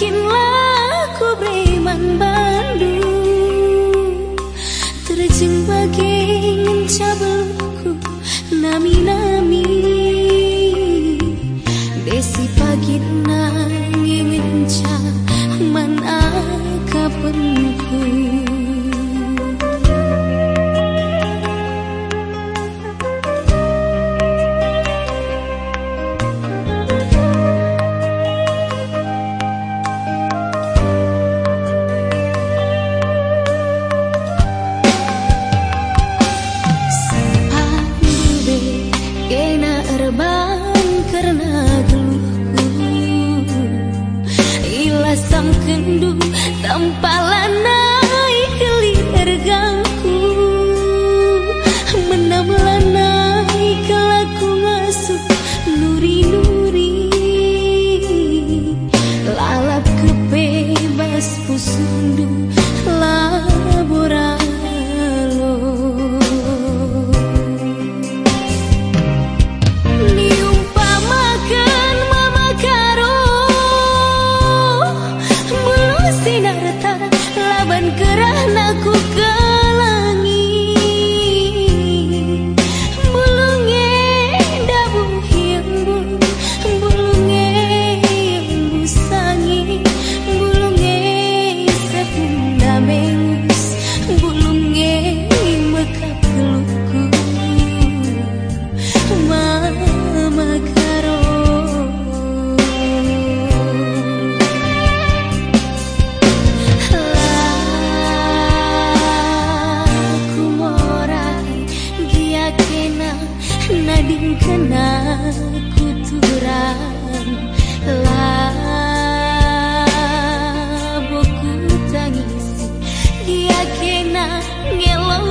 Makinlah ku beriman bandu. Terjun bagai Nami-nami. Besi pagi rindu tanpa dinding kena kuturan laboku tangisi dia kena ngelong